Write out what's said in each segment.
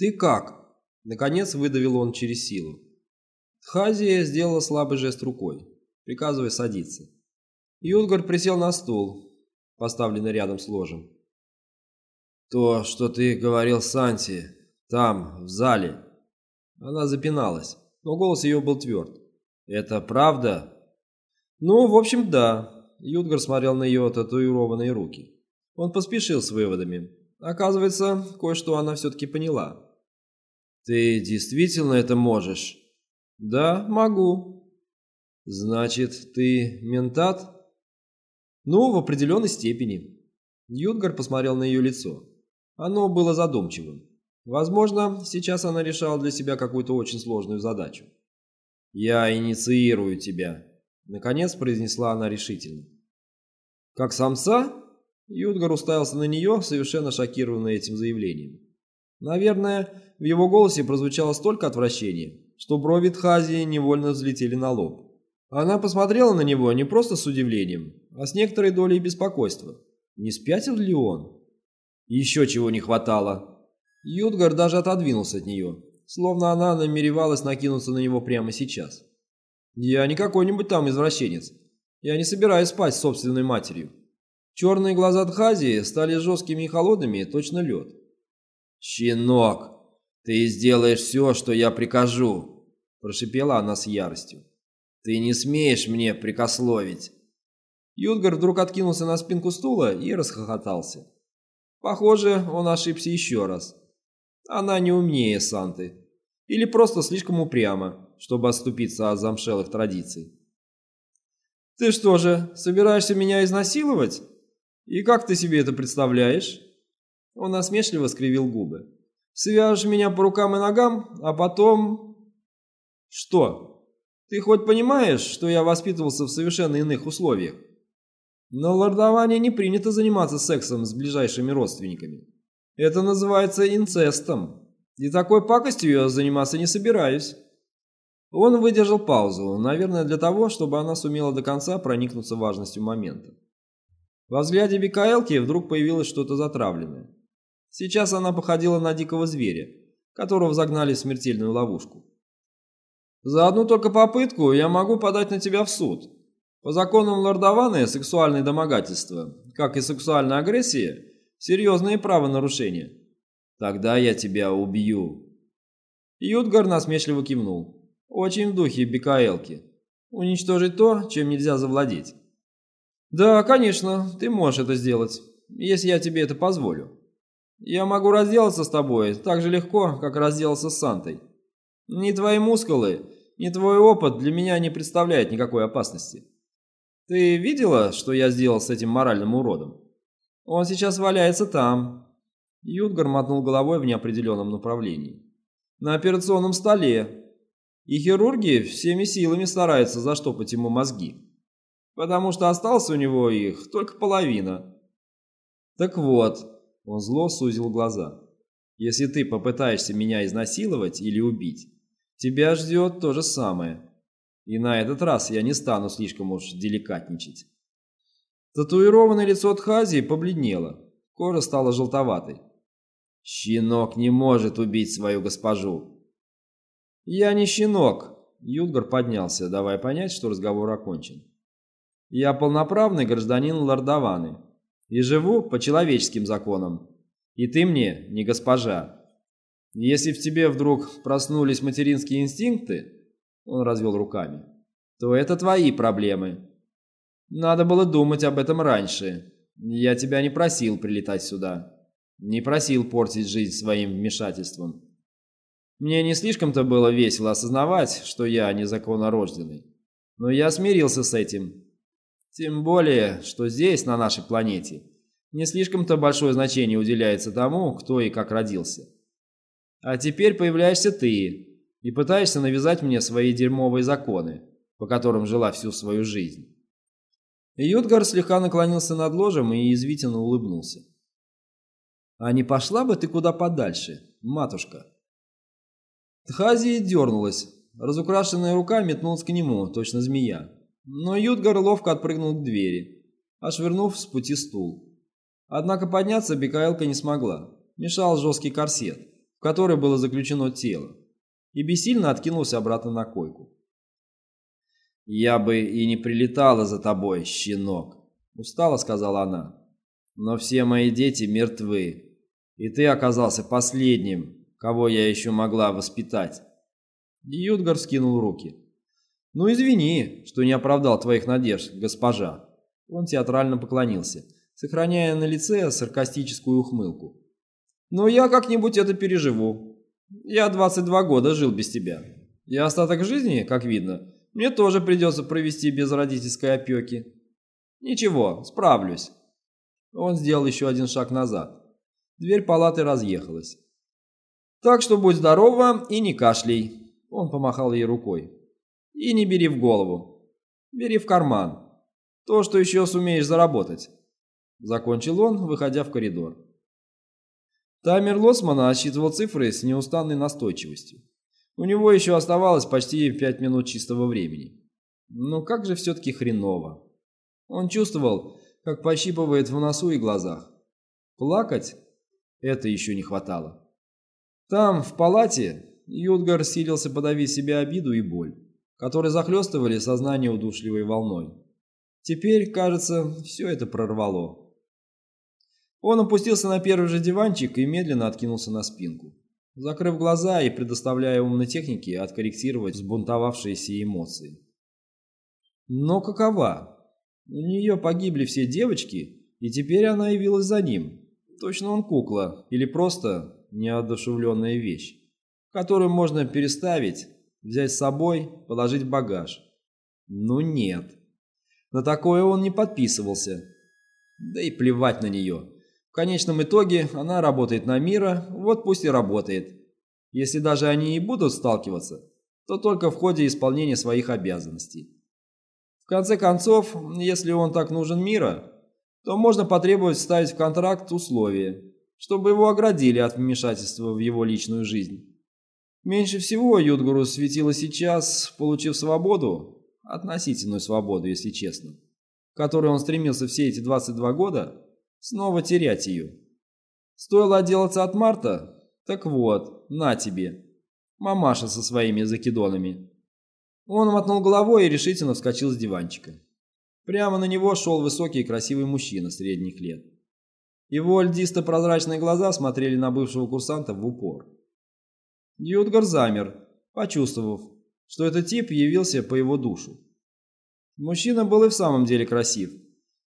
«Ты как?» — наконец выдавил он через силу. Тхазия сделала слабый жест рукой, приказывая садиться. Юдгар присел на стул, поставленный рядом с ложем. «То, что ты говорил Санти, там, в зале...» Она запиналась, но голос ее был тверд. «Это правда?» «Ну, в общем, да». Юдгар смотрел на ее татуированные руки. Он поспешил с выводами. Оказывается, кое-что она все-таки поняла. «Ты действительно это можешь?» «Да, могу». «Значит, ты ментат?» «Ну, в определенной степени». Юдгар посмотрел на ее лицо. Оно было задумчивым. Возможно, сейчас она решала для себя какую-то очень сложную задачу. «Я инициирую тебя», — наконец произнесла она решительно. «Как самца?» Юдгар уставился на нее, совершенно шокированный этим заявлением. Наверное, в его голосе прозвучало столько отвращения, что брови Тхази невольно взлетели на лоб. Она посмотрела на него не просто с удивлением, а с некоторой долей беспокойства. Не спятил ли он? Еще чего не хватало. Юдгар даже отодвинулся от нее, словно она намеревалась накинуться на него прямо сейчас. «Я не какой-нибудь там извращенец. Я не собираюсь спать с собственной матерью». Черные глаза Дхази стали жесткими и холодными, точно лед. «Щенок, ты сделаешь все, что я прикажу!» – прошипела она с яростью. «Ты не смеешь мне прикословить!» Юдгар вдруг откинулся на спинку стула и расхохотался. Похоже, он ошибся еще раз. Она не умнее Санты. Или просто слишком упряма, чтобы отступиться от замшелых традиций. «Ты что же, собираешься меня изнасиловать? И как ты себе это представляешь?» Он насмешливо скривил губы. «Свяжешь меня по рукам и ногам, а потом...» «Что? Ты хоть понимаешь, что я воспитывался в совершенно иных условиях? Но лордование не принято заниматься сексом с ближайшими родственниками. Это называется инцестом. И такой пакостью я заниматься не собираюсь». Он выдержал паузу, наверное, для того, чтобы она сумела до конца проникнуться важностью момента. Во взгляде Бикаэлки вдруг появилось что-то затравленное. Сейчас она походила на дикого зверя, которого загнали в смертельную ловушку. «За одну только попытку я могу подать на тебя в суд. По законам Лордованы сексуальное домогательство, как и сексуальная агрессия, серьезные правонарушения. Тогда я тебя убью». Ютгар насмешливо кивнул. «Очень в духе Бикаэлки. Уничтожить то, чем нельзя завладеть». «Да, конечно, ты можешь это сделать, если я тебе это позволю». Я могу разделаться с тобой так же легко, как разделался с Сантой. Ни твои мускулы, ни твой опыт для меня не представляют никакой опасности. Ты видела, что я сделал с этим моральным уродом? Он сейчас валяется там. Ютгар мотнул головой в неопределенном направлении. На операционном столе. И хирурги всеми силами стараются заштопать ему мозги. Потому что осталось у него их только половина. Так вот, он зло сузил глаза. «Если ты попытаешься меня изнасиловать или убить, тебя ждет то же самое. И на этот раз я не стану слишком уж деликатничать». Татуированное лицо Тхази побледнело, кожа стала желтоватой. «Щенок не может убить свою госпожу!» «Я не щенок!» Юдгар поднялся, давая понять, что разговор окончен. «Я полноправный гражданин Лордованы, и живу по человеческим законам. И ты мне не госпожа. Если в тебе вдруг проснулись материнские инстинкты, он развел руками, то это твои проблемы. Надо было думать об этом раньше. Я тебя не просил прилетать сюда. Не просил портить жизнь своим вмешательством. Мне не слишком-то было весело осознавать, что я незаконно рожденный. Но я смирился с этим тем более, что здесь, на нашей планете, не слишком-то большое значение уделяется тому, кто и как родился. А теперь появляешься ты и пытаешься навязать мне свои дерьмовые законы, по которым жила всю свою жизнь. Ютгар слегка наклонился над ложем и язвительно улыбнулся. «А не пошла бы ты куда подальше, матушка?» Тхази дернулась, разукрашенная рука метнулась к нему, точно змея. Но Ютгар ловко отпрыгнул к двери, ошвырнув с пути стул. Однако подняться Бекаэлка не смогла. Мешал жесткий корсет, в которой было заключено тело, и бессильно откинулся обратно на койку. «Я бы и не прилетала за тобой, щенок», — устало сказала она. «Но все мои дети мертвы, и ты оказался последним, кого я еще могла воспитать». Ютгар скинул руки. «Ну извини, что не оправдал твоих надежд, госпожа». Он театрально поклонился, сохраняя на лице саркастическую ухмылку. «Но я как-нибудь это переживу. Я 22 года жил без тебя. И остаток жизни, как видно, мне тоже придется провести без родительской опеки. Ничего, справлюсь». Он сделал еще один шаг назад. Дверь палаты разъехалась. «Так что будь здорова и не кашляй», — он помахал ей рукой. «И не бери в голову. Бери в карман. То, что еще сумеешь заработать». Закончил он, выходя в коридор. Таймер Лосмана отсчитывал цифры с неустанной настойчивостью. У него еще оставалось почти пять минут чистого времени. Но как же все-таки хреново. Он чувствовал, как пощипывает в носу и глазах. Плакать? Это еще не хватало. Там, в палате, Юдгар силился подавить себе обиду и боль, которые захлестывали сознание удушливой волной. Теперь, кажется, все это прорвало. Он опустился на первый же диванчик и медленно откинулся на спинку, закрыв глаза и предоставляя умной технике откорректировать сбунтовавшиеся эмоции. Но какова? У нее погибли все девочки, и теперь она явилась за ним. Точно он кукла или просто неодушевленная вещь, которую можно переставить, взять с собой, положить в багаж. Ну нет. На такое он не подписывался. Да и плевать на нее. В конечном итоге она работает на мира, вот пусть и работает. Если даже они и будут сталкиваться, то только в ходе исполнения своих обязанностей. В конце концов, если он так нужен мира, то можно потребовать вставить в контракт условия, чтобы его оградили от вмешательства в его личную жизнь. Меньше всего Юдгуру светило сейчас, получив свободу, относительную свободу, если честно, которой он стремился все эти 22 года, снова терять ее. Стоило отделаться от Марта? Так вот, на тебе. Мамаша со своими закидонами. Он мотнул головой и решительно вскочил с диванчика. Прямо на него шел высокий и красивый мужчина средних лет. Его льдисто-прозрачные глаза смотрели на бывшего курсанта в упор. Юдгар замер, почувствовав, что этот тип явился по его душу. Мужчина был и в самом деле красив,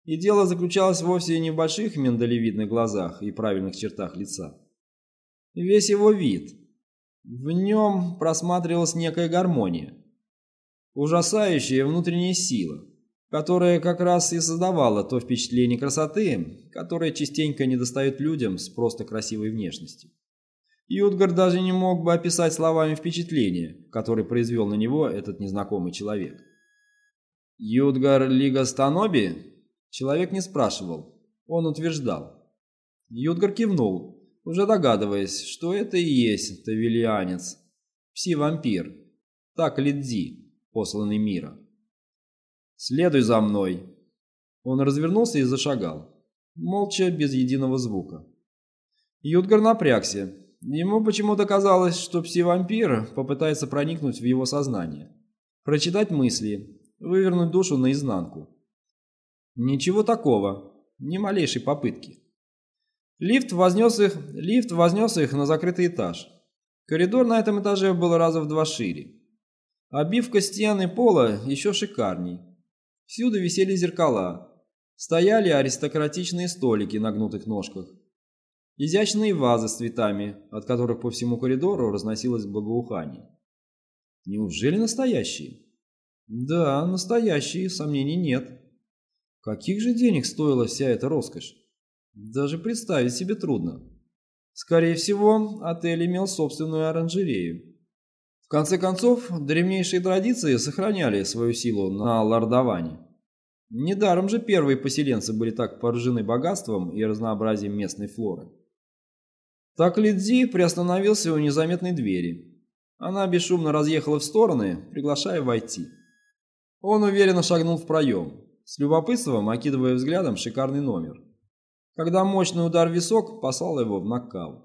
и дело заключалось вовсе не в больших миндалевидных глазах и правильных чертах лица. Весь его вид. В нем просматривалась некая гармония, ужасающая внутренняя сила, которая как раз и создавала то впечатление красоты, которое частенько недостает людям с просто красивой внешностью. Ютгар даже не мог бы описать словами впечатление, которое произвел на него этот незнакомый человек. «Ютгар Лига Станоби?» Человек не спрашивал, он утверждал. Ютгар кивнул, уже догадываясь, что это и есть тавильянец, пси-вампир, так Лидзи, посланный мира. «Следуй за мной!» Он развернулся и зашагал, молча, без единого звука. Ютгар напрягся, Ему почему-то казалось, что пси-вампир попытается проникнуть в его сознание, прочитать мысли, вывернуть душу наизнанку. Ничего такого, ни малейшей попытки. Лифт вознес их, лифт вознес их на закрытый этаж. Коридор на этом этаже был раза в два шире. Обивка стены пола еще шикарней. Всюду висели зеркала. Стояли аристократичные столики на гнутых ножках. Изящные вазы с цветами, от которых по всему коридору разносилось благоухание. Неужели настоящие? Да, настоящие, сомнений нет. Каких же денег стоила вся эта роскошь? Даже представить себе трудно. Скорее всего, отель имел собственную оранжерею. В конце концов, древнейшие традиции сохраняли свою силу на Лордоване. Недаром же первые поселенцы были так поражены богатством и разнообразием местной флоры. Так Лидзи приостановился у незаметной двери. Она бесшумно разъехала в стороны, приглашая войти. Он уверенно шагнул в проем, с любопытством окидывая взглядом шикарный номер, когда мощный удар в висок послал его в нокаут.